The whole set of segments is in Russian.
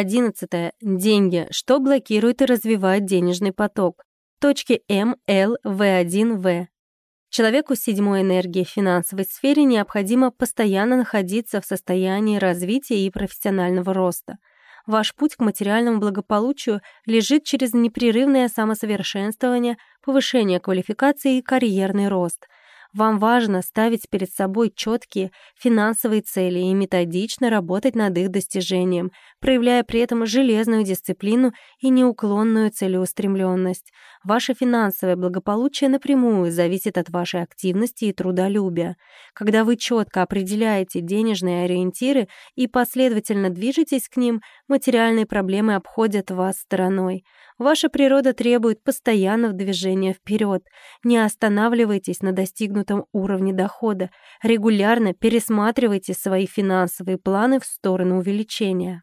Одиннадцатое. Деньги. Что блокирует и развивает денежный поток? Точки М, Л, В1, В. Человеку с седьмой энергией в финансовой сфере необходимо постоянно находиться в состоянии развития и профессионального роста. Ваш путь к материальному благополучию лежит через непрерывное самосовершенствование, повышение квалификации и карьерный рост — вам важно ставить перед собой четкие финансовые цели и методично работать над их достижением, проявляя при этом железную дисциплину и неуклонную целеустремленность. Ваше финансовое благополучие напрямую зависит от вашей активности и трудолюбия. Когда вы четко определяете денежные ориентиры и последовательно движетесь к ним, материальные проблемы обходят вас стороной. Ваша природа требует постоянного движения вперед. Не останавливайтесь на достигнутом уровне дохода. Регулярно пересматривайте свои финансовые планы в сторону увеличения.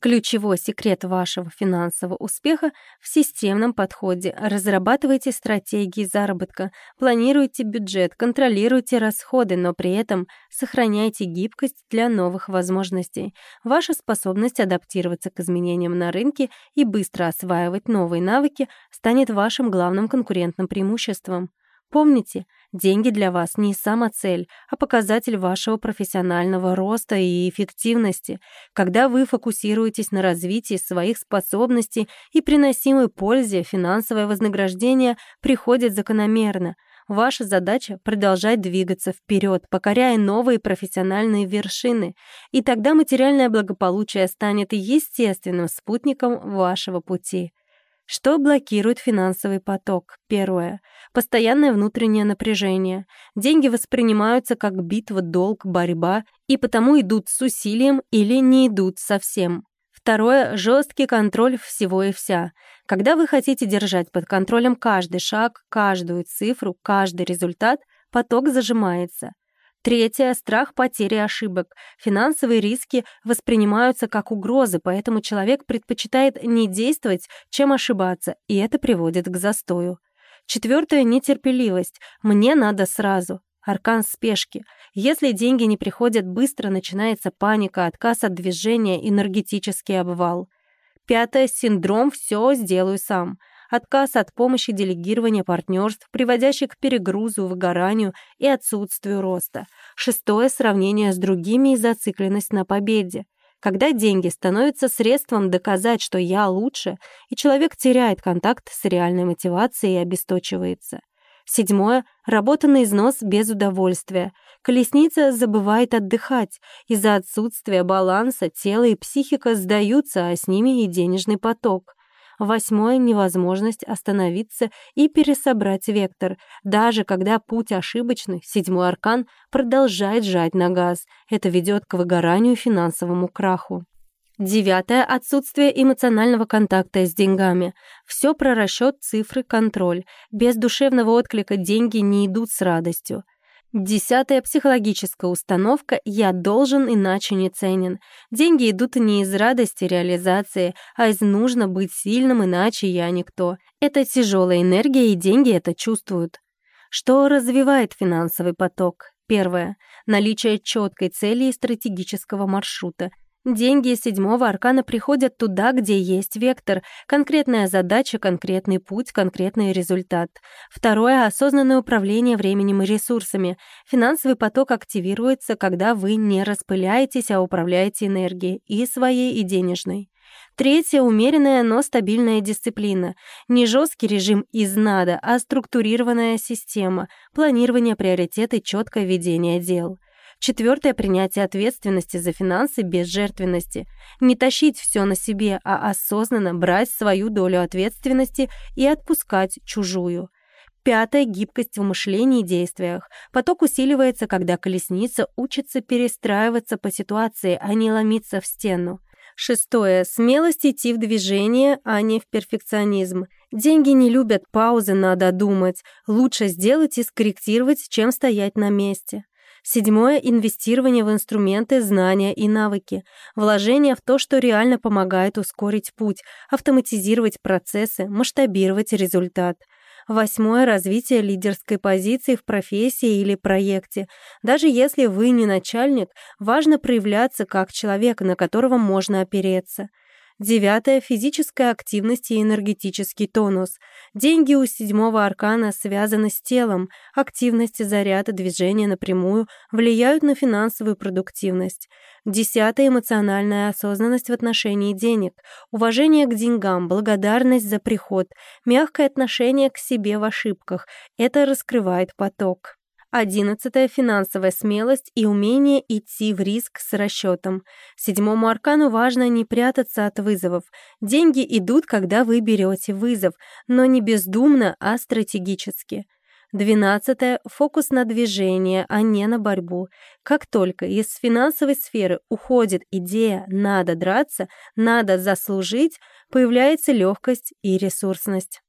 Ключевой секрет вашего финансового успеха в системном подходе. Разрабатывайте стратегии заработка, планируйте бюджет, контролируйте расходы, но при этом сохраняйте гибкость для новых возможностей. Ваша способность адаптироваться к изменениям на рынке и быстро осваивать новые навыки станет вашим главным конкурентным преимуществом. Помните, деньги для вас не сама цель, а показатель вашего профессионального роста и эффективности. Когда вы фокусируетесь на развитии своих способностей и приносимой пользе, финансовое вознаграждение приходит закономерно. Ваша задача — продолжать двигаться вперед, покоряя новые профессиональные вершины, и тогда материальное благополучие станет естественным спутником вашего пути. Что блокирует финансовый поток? Первое. Постоянное внутреннее напряжение. Деньги воспринимаются как битва, долг, борьба, и потому идут с усилием или не идут совсем. Второе — жесткий контроль всего и вся. Когда вы хотите держать под контролем каждый шаг, каждую цифру, каждый результат, поток зажимается. Третье — страх потери ошибок. Финансовые риски воспринимаются как угрозы, поэтому человек предпочитает не действовать, чем ошибаться, и это приводит к застою. Четвертое — нетерпеливость. Мне надо сразу. Аркан спешки. Если деньги не приходят быстро, начинается паника, отказ от движения, энергетический обвал. Пятое — синдром «все сделаю сам» отказ от помощи делегирования партнерств, приводящий к перегрузу, выгоранию и отсутствию роста. Шестое — сравнение с другими и зацикленность на победе. Когда деньги становятся средством доказать, что я лучше, и человек теряет контакт с реальной мотивацией и обесточивается. Седьмое — работа на износ без удовольствия. Колесница забывает отдыхать. Из-за отсутствия баланса тело и психика сдаются, а с ними и денежный поток. Восьмое — невозможность остановиться и пересобрать вектор. Даже когда путь ошибочный, седьмой аркан продолжает жать на газ. Это ведет к выгоранию финансовому краху. Девятое — отсутствие эмоционального контакта с деньгами. Все про расчет, цифры, контроль. Без душевного отклика деньги не идут с радостью. Десятая психологическая установка «я должен, иначе не ценен». Деньги идут не из радости реализации, а из «нужно быть сильным, иначе я никто». Это тяжелая энергия, и деньги это чувствуют. Что развивает финансовый поток? Первое. Наличие четкой цели и стратегического маршрута. Деньги из седьмого аркана приходят туда, где есть вектор, конкретная задача, конкретный путь, конкретный результат. Второе — осознанное управление временем и ресурсами. Финансовый поток активируется, когда вы не распыляетесь, а управляете энергией, и своей, и денежной. Третье — умеренная, но стабильная дисциплина. Не жесткий режим из надо, а структурированная система, планирование приоритеты, четкое ведение дел. Четвертое — принятие ответственности за финансы без жертвенности. Не тащить все на себе, а осознанно брать свою долю ответственности и отпускать чужую. Пятое — гибкость в мышлении и действиях. Поток усиливается, когда колесница учится перестраиваться по ситуации, а не ломиться в стену. Шестое. Смелость идти в движение, а не в перфекционизм. Деньги не любят паузы, надо думать. Лучше сделать и скорректировать, чем стоять на месте. Седьмое — инвестирование в инструменты, знания и навыки. Вложение в то, что реально помогает ускорить путь, автоматизировать процессы, масштабировать результат. Восьмое — развитие лидерской позиции в профессии или проекте. Даже если вы не начальник, важно проявляться как человек, на которого можно опереться. Девятое — физическая активность и энергетический тонус. Деньги у седьмого аркана связаны с телом. Активность, заряд, движение напрямую влияют на финансовую продуктивность. Десятое — эмоциональная осознанность в отношении денег. Уважение к деньгам, благодарность за приход, мягкое отношение к себе в ошибках. Это раскрывает поток. Одиннадцатое — финансовая смелость и умение идти в риск с расчетом. Седьмому аркану важно не прятаться от вызовов. Деньги идут, когда вы берете вызов, но не бездумно, а стратегически. Двенадцатое — фокус на движение, а не на борьбу. Как только из финансовой сферы уходит идея «надо драться», «надо заслужить», появляется легкость и ресурсность.